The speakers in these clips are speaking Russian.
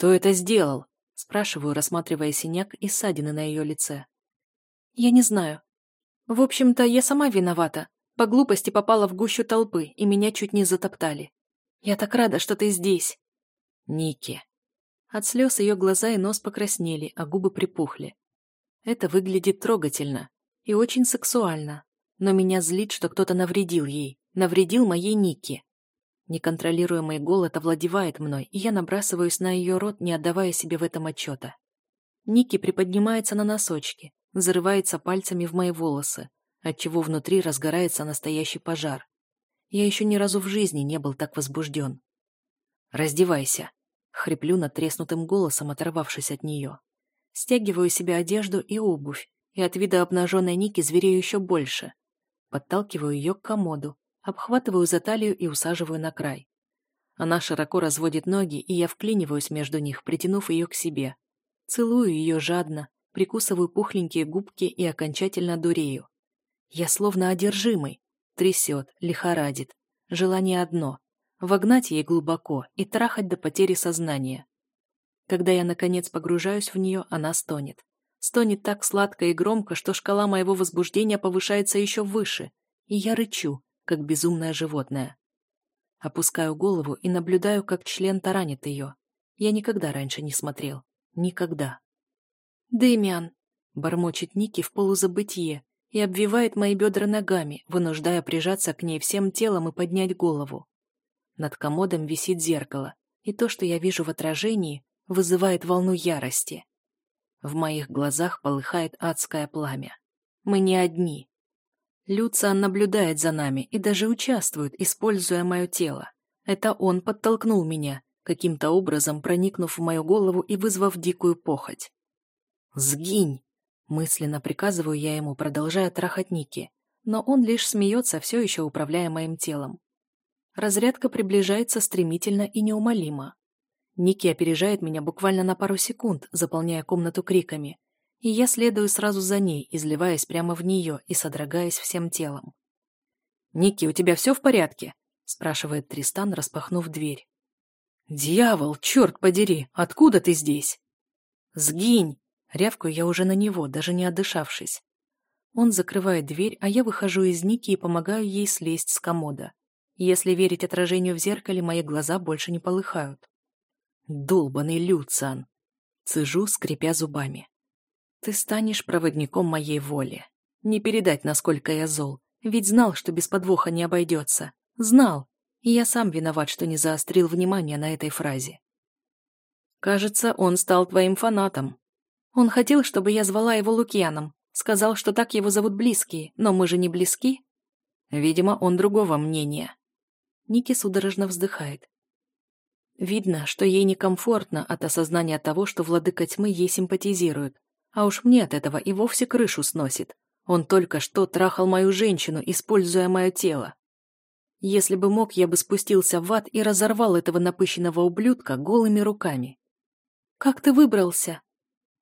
«Кто это сделал?» – спрашиваю, рассматривая синяк и ссадины на ее лице. «Я не знаю. В общем-то, я сама виновата. По глупости попала в гущу толпы, и меня чуть не затоптали. Я так рада, что ты здесь». «Ники». От слез ее глаза и нос покраснели, а губы припухли. Это выглядит трогательно и очень сексуально, но меня злит, что кто-то навредил ей, навредил моей Нике. Неконтролируемый голод овладевает мной, и я набрасываюсь на ее рот, не отдавая себе в этом отчета. Ники приподнимается на носочки, зарывается пальцами в мои волосы, отчего внутри разгорается настоящий пожар. Я еще ни разу в жизни не был так возбужден. «Раздевайся», — хриплю надтреснутым голосом, оторвавшись от нее. Стягиваю себе одежду и обувь, и от вида обнаженной Ники зверею еще больше. Подталкиваю ее к комоду, обхватываю за талию и усаживаю на край. Она широко разводит ноги, и я вклиниваюсь между них, притянув ее к себе. Целую ее жадно, прикусываю пухленькие губки и окончательно дурею. Я словно одержимый. Трясет, лихорадит. Желание одно — вогнать ей глубоко и трахать до потери сознания. Когда я, наконец, погружаюсь в нее, она стонет. Стонет так сладко и громко, что шкала моего возбуждения повышается еще выше, и я рычу, как безумное животное. Опускаю голову и наблюдаю, как член таранит ее. Я никогда раньше не смотрел. Никогда. «Дэмиан!» — бормочет Ники в полузабытие и обвивает мои бедра ногами, вынуждая прижаться к ней всем телом и поднять голову. Над комодом висит зеркало, и то, что я вижу в отражении, вызывает волну ярости. В моих глазах полыхает адское пламя. Мы не одни. Люциан наблюдает за нами и даже участвует, используя мое тело. Это он подтолкнул меня, каким-то образом проникнув в мою голову и вызвав дикую похоть. «Сгинь!» – мысленно приказываю я ему, продолжая трахать Ники, но он лишь смеется, все еще управляя моим телом. Разрядка приближается стремительно и неумолимо. Ники опережает меня буквально на пару секунд, заполняя комнату криками, и я следую сразу за ней, изливаясь прямо в нее и содрогаясь всем телом. «Ники, у тебя все в порядке?» – спрашивает Тристан, распахнув дверь. «Дьявол, черт подери, откуда ты здесь?» «Сгинь!» – рявкаю я уже на него, даже не отдышавшись. Он закрывает дверь, а я выхожу из Ники и помогаю ей слезть с комода. Если верить отражению в зеркале, мои глаза больше не полыхают. Долбаный Люциан! Цежу, скрипя зубами. Ты станешь проводником моей воли. Не передать, насколько я зол. Ведь знал, что без подвоха не обойдется. Знал. И я сам виноват, что не заострил внимание на этой фразе. Кажется, он стал твоим фанатом. Он хотел, чтобы я звала его Лукьяном. Сказал, что так его зовут близкие, но мы же не близки. Видимо, он другого мнения. Ники судорожно вздыхает. Видно, что ей некомфортно от осознания того, что владыка тьмы ей симпатизирует, а уж мне от этого и вовсе крышу сносит. Он только что трахал мою женщину, используя мое тело. Если бы мог, я бы спустился в ад и разорвал этого напыщенного ублюдка голыми руками. «Как ты выбрался?»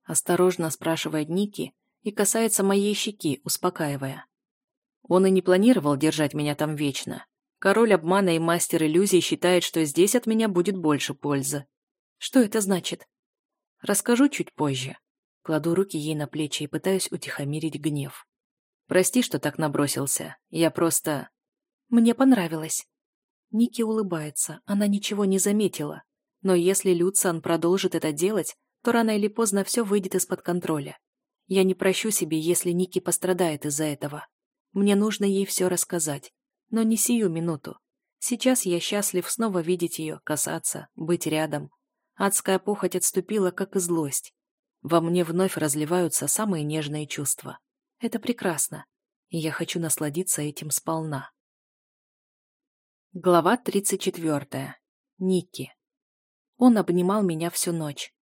Осторожно спрашивает Ники и касается моей щеки, успокаивая. Он и не планировал держать меня там вечно. Король обмана и мастер иллюзий считает, что здесь от меня будет больше пользы. Что это значит? Расскажу чуть позже. Кладу руки ей на плечи и пытаюсь утихомирить гнев. Прости, что так набросился. Я просто... Мне понравилось. Ники улыбается. Она ничего не заметила. Но если Люциан продолжит это делать, то рано или поздно все выйдет из-под контроля. Я не прощу себе, если Ники пострадает из-за этого. Мне нужно ей все рассказать. Но не сию минуту. Сейчас я счастлив снова видеть ее, касаться, быть рядом. Адская похоть отступила, как и злость. Во мне вновь разливаются самые нежные чувства. Это прекрасно, и я хочу насладиться этим сполна. Глава 34. Ники. Он обнимал меня всю ночь.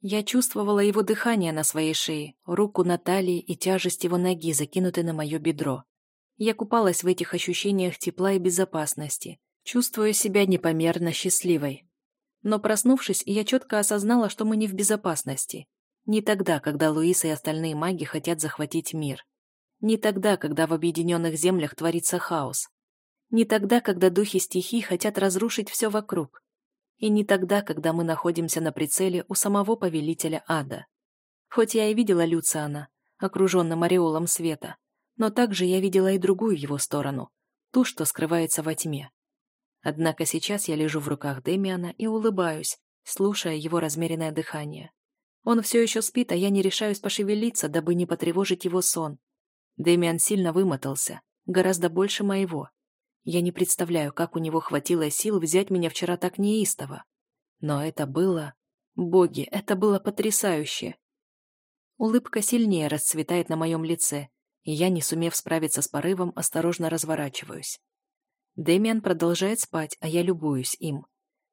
Я чувствовала его дыхание на своей шее, руку на талии и тяжесть его ноги, закинутой на мое бедро. Я купалась в этих ощущениях тепла и безопасности, чувствуя себя непомерно счастливой. Но проснувшись, я четко осознала, что мы не в безопасности. Не тогда, когда Луис и остальные маги хотят захватить мир. Не тогда, когда в объединенных землях творится хаос. Не тогда, когда духи стихий хотят разрушить все вокруг. И не тогда, когда мы находимся на прицеле у самого повелителя ада. Хоть я и видела Люциана, окруженным ореолом света, но также я видела и другую его сторону, ту, что скрывается во тьме. Однако сейчас я лежу в руках Демиана и улыбаюсь, слушая его размеренное дыхание. Он все еще спит, а я не решаюсь пошевелиться, дабы не потревожить его сон. Демиан сильно вымотался, гораздо больше моего. Я не представляю, как у него хватило сил взять меня вчера так неистово. Но это было... Боги, это было потрясающе. Улыбка сильнее расцветает на моем лице, и я, не сумев справиться с порывом, осторожно разворачиваюсь. Дэмиан продолжает спать, а я любуюсь им.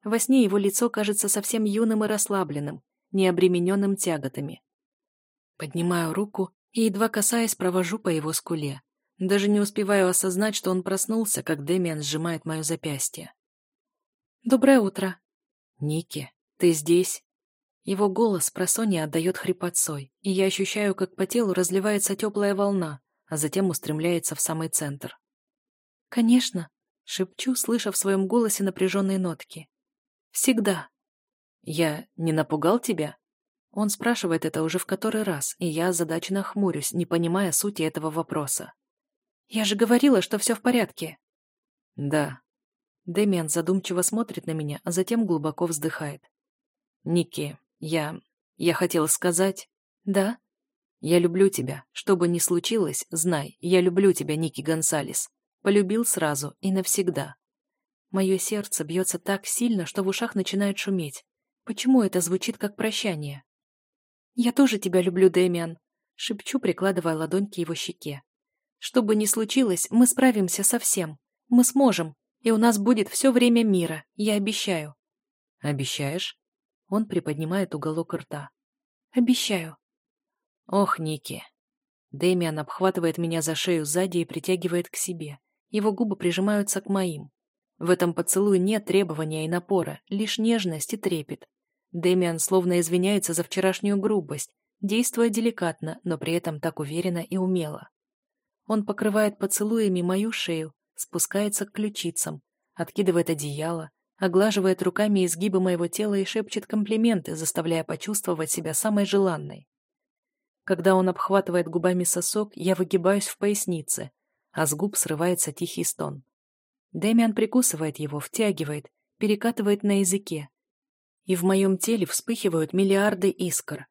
Во сне его лицо кажется совсем юным и расслабленным, необремененным тяготами. Поднимаю руку и, едва касаясь, провожу по его скуле. Даже не успеваю осознать, что он проснулся, как Дэмиан сжимает мое запястье. «Доброе утро!» «Ники, ты здесь?» Его голос про Сони отдает хрипотцой, и я ощущаю, как по телу разливается теплая волна, а затем устремляется в самый центр. «Конечно», — шепчу, слыша в своем голосе напряженные нотки. «Всегда». «Я не напугал тебя?» Он спрашивает это уже в который раз, и я озадаченно хмурюсь, не понимая сути этого вопроса. «Я же говорила, что все в порядке». «Да». Дэмиан задумчиво смотрит на меня, а затем глубоко вздыхает. «Ники, я... я хотел сказать... Да? Я люблю тебя. Что бы ни случилось, знай, я люблю тебя, Ники Гонсалес. Полюбил сразу и навсегда. Мое сердце бьется так сильно, что в ушах начинает шуметь. Почему это звучит как прощание? «Я тоже тебя люблю, Дэмиан», — шепчу, прикладывая ладонь к его щеке. «Что бы ни случилось, мы справимся со всем. Мы сможем, и у нас будет все время мира, я обещаю». «Обещаешь?» Он приподнимает уголок рта. «Обещаю». «Ох, Ники». Дэмиан обхватывает меня за шею сзади и притягивает к себе. Его губы прижимаются к моим. В этом поцелуе нет требования и напора, лишь нежность и трепет. Дэмиан словно извиняется за вчерашнюю грубость, действуя деликатно, но при этом так уверенно и умело. Он покрывает поцелуями мою шею, спускается к ключицам, откидывает одеяло, оглаживает руками изгибы моего тела и шепчет комплименты, заставляя почувствовать себя самой желанной. Когда он обхватывает губами сосок, я выгибаюсь в пояснице, а с губ срывается тихий стон. Дэмиан прикусывает его, втягивает, перекатывает на языке. И в моем теле вспыхивают миллиарды искр.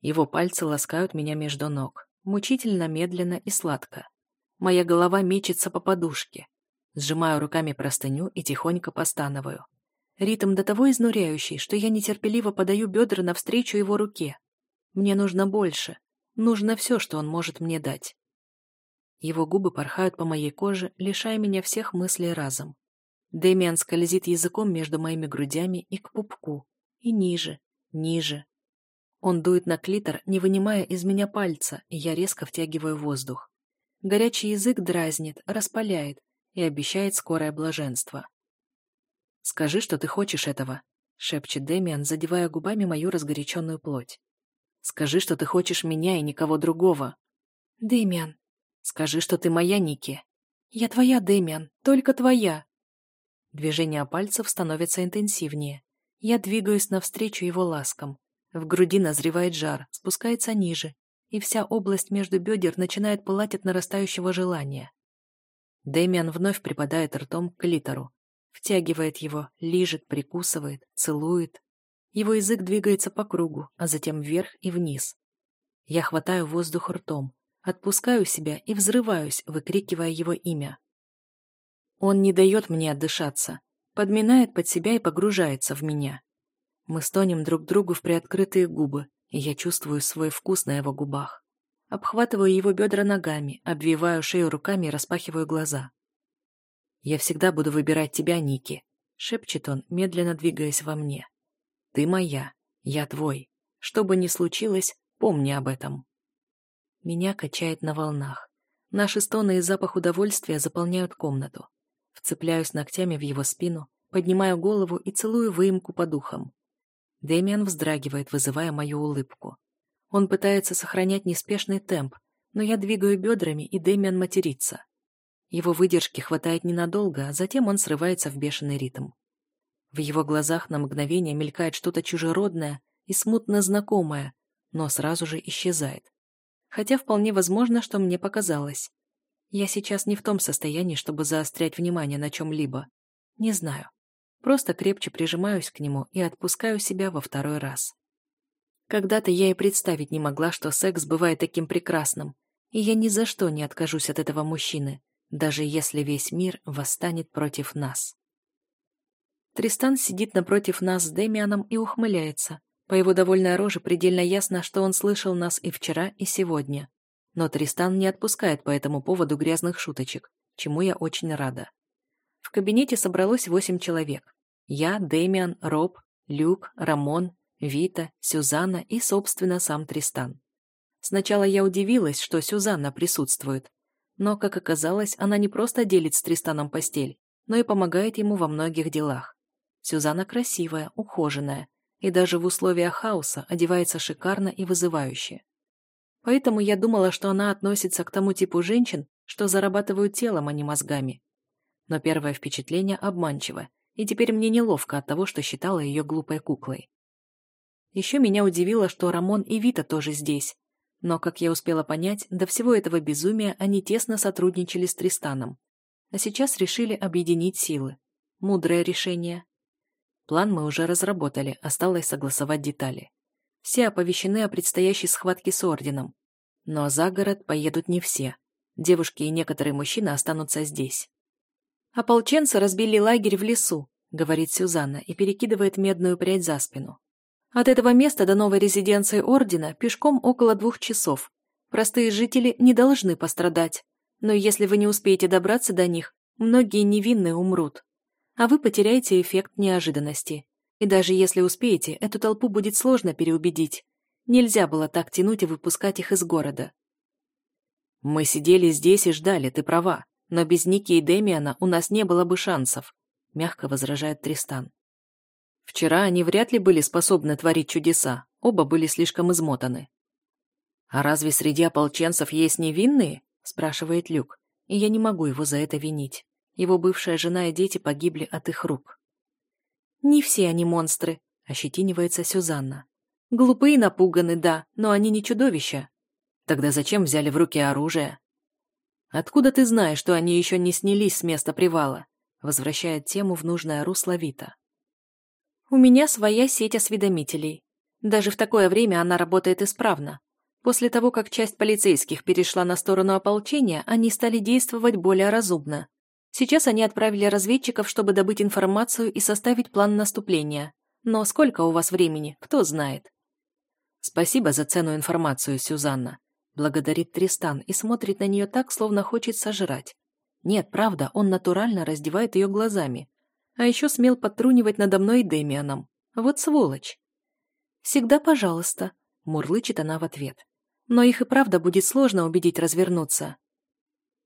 Его пальцы ласкают меня между ног, мучительно, медленно и сладко. Моя голова мечется по подушке. Сжимаю руками простыню и тихонько постановаю. Ритм до того изнуряющий, что я нетерпеливо подаю бедра навстречу его руке. Мне нужно больше. Нужно все, что он может мне дать. Его губы порхают по моей коже, лишая меня всех мыслей разом. Дэмиан скользит языком между моими грудями и к пупку. И ниже, ниже. Он дует на клитор, не вынимая из меня пальца, и я резко втягиваю воздух. Горячий язык дразнит, распаляет и обещает скорое блаженство. «Скажи, что ты хочешь этого», — шепчет Дэмиан, задевая губами мою разгоряченную плоть. «Скажи, что ты хочешь меня и никого другого». «Дэмиан». «Скажи, что ты моя, Ники». «Я твоя, Дэмиан, только твоя». Движения пальцев становятся интенсивнее. Я двигаюсь навстречу его ласкам. В груди назревает жар, спускается ниже, и вся область между бедер начинает пылать от нарастающего желания. Дэмиан вновь припадает ртом к клитору, Втягивает его, лижет, прикусывает, целует. Его язык двигается по кругу, а затем вверх и вниз. Я хватаю воздух ртом, отпускаю себя и взрываюсь, выкрикивая его имя. Он не дает мне отдышаться, подминает под себя и погружается в меня. Мы стонем друг другу в приоткрытые губы, и я чувствую свой вкус на его губах. Обхватываю его бедра ногами, обвиваю шею руками и распахиваю глаза. «Я всегда буду выбирать тебя, Ники», — шепчет он, медленно двигаясь во мне. «Ты моя, я твой. Что бы ни случилось, помни об этом». Меня качает на волнах. Наши стоны и запах удовольствия заполняют комнату. Вцепляюсь ногтями в его спину, поднимаю голову и целую выемку по духам. Дэмиан вздрагивает, вызывая мою улыбку. Он пытается сохранять неспешный темп, но я двигаю бедрами, и Дэмиан матерится. Его выдержки хватает ненадолго, а затем он срывается в бешеный ритм. В его глазах на мгновение мелькает что-то чужеродное и смутно знакомое, но сразу же исчезает. Хотя вполне возможно, что мне показалось. Я сейчас не в том состоянии, чтобы заострять внимание на чем-либо. Не знаю. Просто крепче прижимаюсь к нему и отпускаю себя во второй раз. Когда-то я и представить не могла, что секс бывает таким прекрасным, и я ни за что не откажусь от этого мужчины, даже если весь мир восстанет против нас. Тристан сидит напротив нас с Демианом и ухмыляется. По его довольной роже предельно ясно, что он слышал нас и вчера, и сегодня. Но Тристан не отпускает по этому поводу грязных шуточек, чему я очень рада. В кабинете собралось восемь человек. Я, Дэмиан, Роб, Люк, Рамон, Вита, Сюзанна и, собственно, сам Тристан. Сначала я удивилась, что Сюзанна присутствует. Но, как оказалось, она не просто делит с Тристаном постель, но и помогает ему во многих делах. Сюзанна красивая, ухоженная, и даже в условиях хаоса одевается шикарно и вызывающе. Поэтому я думала, что она относится к тому типу женщин, что зарабатывают телом, а не мозгами. Но первое впечатление обманчиво, и теперь мне неловко от того, что считала ее глупой куклой. Еще меня удивило, что Рамон и Вита тоже здесь. Но, как я успела понять, до всего этого безумия они тесно сотрудничали с Тристаном. А сейчас решили объединить силы. Мудрое решение. План мы уже разработали, осталось согласовать детали. Все оповещены о предстоящей схватке с Орденом. Но за город поедут не все. Девушки и некоторые мужчины останутся здесь. «Ополченцы разбили лагерь в лесу», — говорит Сюзанна и перекидывает медную прядь за спину. «От этого места до новой резиденции Ордена пешком около двух часов. Простые жители не должны пострадать. Но если вы не успеете добраться до них, многие невинные умрут. А вы потеряете эффект неожиданности. И даже если успеете, эту толпу будет сложно переубедить. Нельзя было так тянуть и выпускать их из города. Мы сидели здесь и ждали, ты права. Но без Ники и Демиана у нас не было бы шансов, мягко возражает Тристан. Вчера они вряд ли были способны творить чудеса, оба были слишком измотаны. «А разве среди ополченцев есть невинные?» – спрашивает Люк, и я не могу его за это винить. Его бывшая жена и дети погибли от их рук. «Не все они монстры», – ощетинивается Сюзанна. «Глупые напуганы, да, но они не чудовища». «Тогда зачем взяли в руки оружие?» «Откуда ты знаешь, что они еще не снялись с места привала?» Возвращает тему в нужное русло Вита. «У меня своя сеть осведомителей. Даже в такое время она работает исправно. После того, как часть полицейских перешла на сторону ополчения, они стали действовать более разумно. Сейчас они отправили разведчиков, чтобы добыть информацию и составить план наступления. Но сколько у вас времени, кто знает?» «Спасибо за ценную информацию, Сюзанна. Благодарит Тристан и смотрит на нее так, словно хочет сожрать. Нет, правда, он натурально раздевает ее глазами. А еще смел подтрунивать надо мной и Демианом. Вот сволочь. «Всегда пожалуйста», — мурлычет она в ответ. «Но их и правда будет сложно убедить развернуться».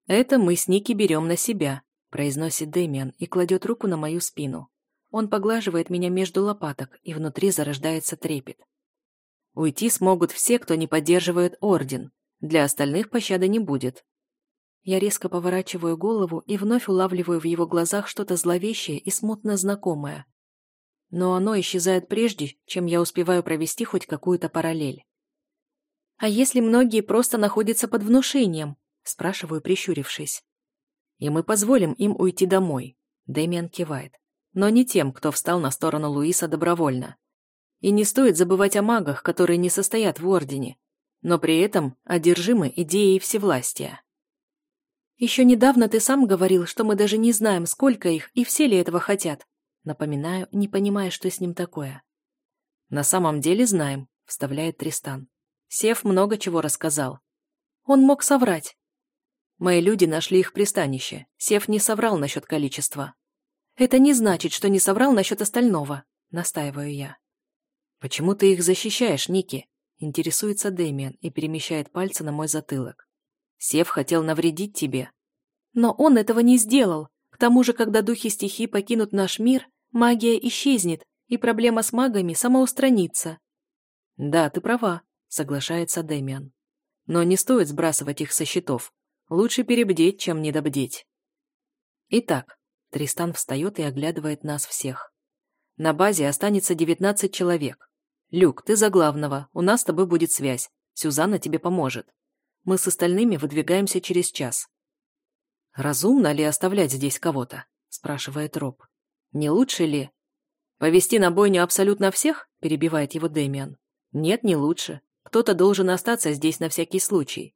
«Это мы с Ники берем на себя», — произносит Демиан и кладет руку на мою спину. Он поглаживает меня между лопаток, и внутри зарождается трепет. Уйти смогут все, кто не поддерживает Орден. Для остальных пощады не будет. Я резко поворачиваю голову и вновь улавливаю в его глазах что-то зловещее и смутно знакомое. Но оно исчезает прежде, чем я успеваю провести хоть какую-то параллель. «А если многие просто находятся под внушением?» – спрашиваю, прищурившись. «И мы позволим им уйти домой», – Дэмиан кивает. «Но не тем, кто встал на сторону Луиса добровольно. И не стоит забывать о магах, которые не состоят в Ордене, но при этом одержимы идеей всевластия. «Еще недавно ты сам говорил, что мы даже не знаем, сколько их и все ли этого хотят», напоминаю, не понимая, что с ним такое. «На самом деле знаем», — вставляет Тристан. Сев много чего рассказал. Он мог соврать. Мои люди нашли их пристанище. Сев не соврал насчет количества. Это не значит, что не соврал насчет остального, настаиваю я. Почему ты их защищаешь, Ники? Интересуется Дэмиан и перемещает пальцы на мой затылок. Сев хотел навредить тебе. Но он этого не сделал. К тому же, когда духи стихий покинут наш мир, магия исчезнет, и проблема с магами самоустранится. Да, ты права, соглашается Дэмиан. Но не стоит сбрасывать их со счетов. Лучше перебдеть, чем недобдеть. Итак, Тристан встает и оглядывает нас всех. На базе останется 19 человек. Люк, ты за главного, у нас с тобой будет связь. Сюзанна тебе поможет. Мы с остальными выдвигаемся через час. «Разумно ли оставлять здесь кого-то?» – спрашивает Роб. «Не лучше ли?» «Повести на бойню абсолютно всех?» – перебивает его Дэмиан. «Нет, не лучше. Кто-то должен остаться здесь на всякий случай.